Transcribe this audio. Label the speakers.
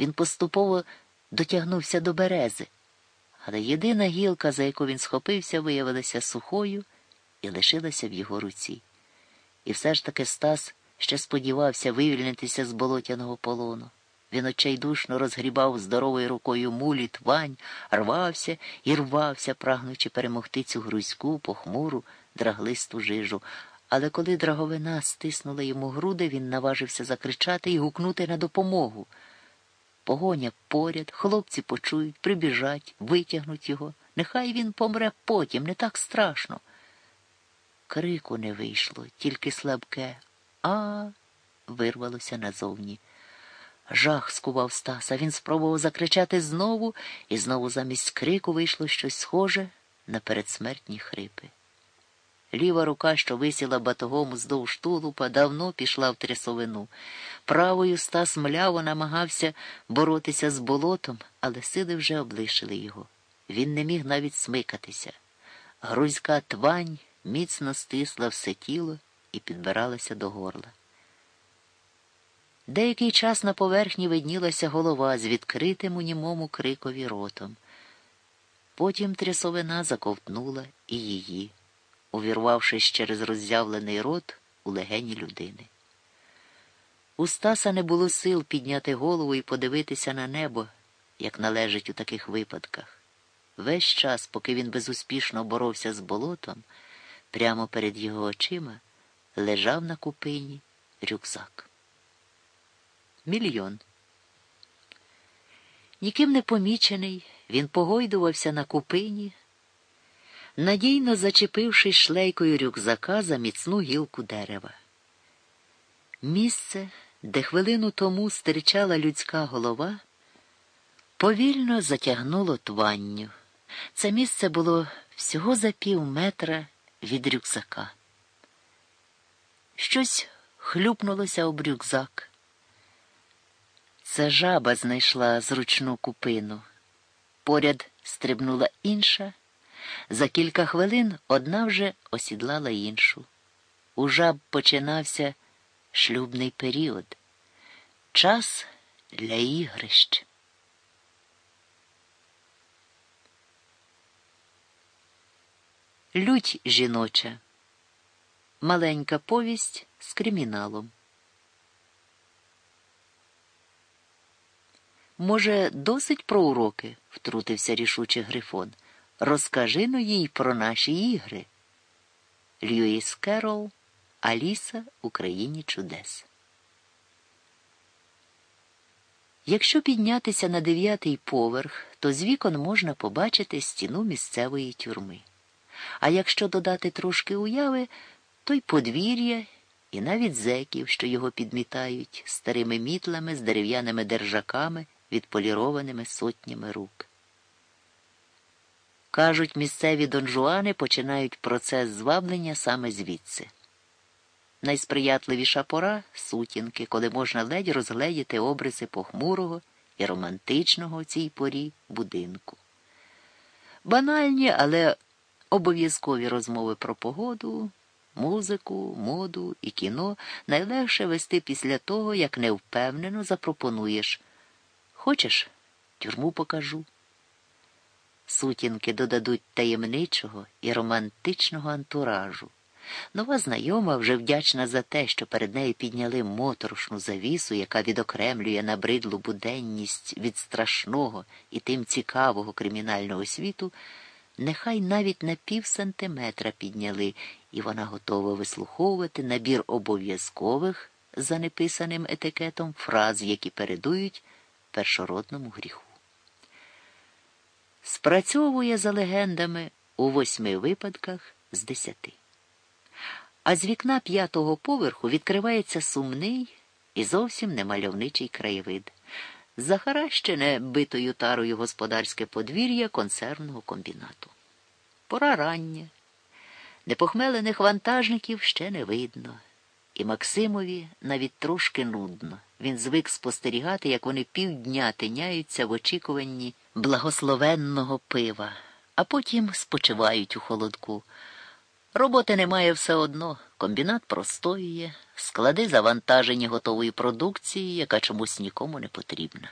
Speaker 1: Він поступово дотягнувся до берези, але єдина гілка, за яку він схопився, виявилася сухою і лишилася в його руці. І все ж таки Стас ще сподівався вивільнитися з болотяного полону. Він очайдушно розгрібав здоровою рукою мулі твань, рвався і рвався, прагнучи перемогти цю грузьку, похмуру, драглисту жижу. Але коли драговина стиснула йому груди, він наважився закричати і гукнути на допомогу. Погоня поряд, хлопці почують, прибіжать, витягнуть його. Нехай він помре потім, не так страшно. Крику не вийшло, тільки слабке. А вирвалося назовні. Жах скував Стаса. Він спробував закричати знову, і знову замість крику вийшло щось схоже на передсмертні хрипи. Ліва рука, що висіла батогом вздовж тулупа, давно пішла в трясовину. Правою Стас мляво намагався боротися з болотом, але сили вже облишили його. Він не міг навіть смикатися. Грузька твань міцно стисла все тіло і підбиралася до горла. Деякий час на поверхні виднілася голова з відкритим у німому крикові ротом. Потім трясовина заковтнула і її, увірвавшись через роззявлений рот у легені людини. У Стаса не було сил підняти голову і подивитися на небо, як належить у таких випадках. Весь час, поки він безуспішно боровся з болотом, прямо перед його очима лежав на купині рюкзак. Мільйон. Ніким не помічений, він погойдувався на купині, надійно зачепившись шлейкою рюкзака за міцну гілку дерева. Місце, де хвилину тому стирчала людська голова, повільно затягнуло тванню. Це місце було всього за пів метра від рюкзака. Щось хлюпнулося об рюкзак. Це жаба знайшла зручну купину. Поряд стрибнула інша. За кілька хвилин одна вже осідлала іншу. У жаб починався шлюбний період. Час для ігрищ. Лють жіноча. Маленька повість з криміналом. Може, досить про уроки? втрутився рішуче Грифон. Розкажи ну їй про наші ігри. Льюіс Керол, Аліса в Україні чудес. Якщо піднятися на дев'ятий поверх, то з вікон можна побачити стіну місцевої тюрми. А якщо додати трошки уяви, то й подвір'я, і навіть зеків, що його підмітають старими мітлами з дерев'яними держаками відполірованими сотнями рук. Кажуть, місцеві донжуани починають процес зваблення саме звідси. Найсприятливіша пора сутінки, коли можна ледь розгледіти обриси похмурого і романтичного у цій порі будинку. Банальні, але обов'язкові розмови про погоду, музику, моду і кіно найлегше вести після того, як невпевнено запропонуєш Хочеш, тюрму покажу. Сутінки додадуть таємничого і романтичного антуражу. Нова знайома вже вдячна за те, що перед нею підняли моторошну завісу, яка відокремлює набридлу буденність від страшного і тим цікавого кримінального світу, нехай навіть на пів сантиметра підняли, і вона готова вислуховувати набір обов'язкових за неписаним етикетом фраз, які передують першородному гріху. Спрацьовує за легендами у восьми випадках з десяти. А з вікна п'ятого поверху відкривається сумний і зовсім немальовничий краєвид, захаращене битою тарою господарське подвір'я консервного комбінату. Пора рання. Непохмелених вантажників ще не видно. І Максимові навіть трошки нудно. Він звик спостерігати, як вони півдня тиняються в очікуванні благословенного пива, а потім спочивають у холодку. Роботи немає все одно, комбінат простоює, склади завантажені готової продукції, яка чомусь нікому не потрібна.